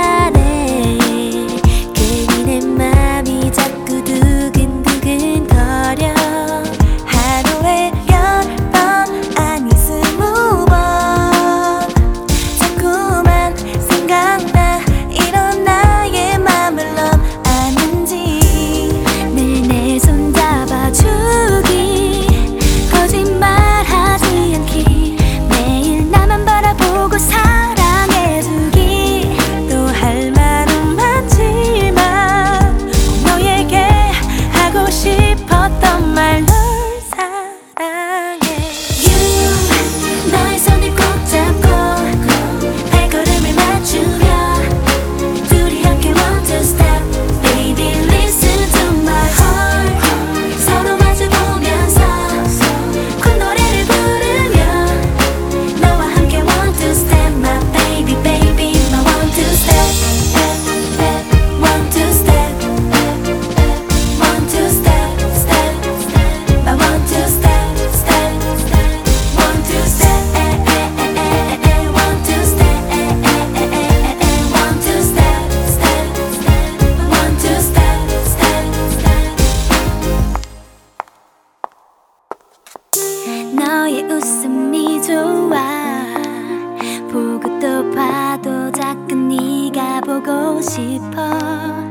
estar 너의 웃음이 좋아. 보고 또 봐도 자꾸 네가 보고 싶어.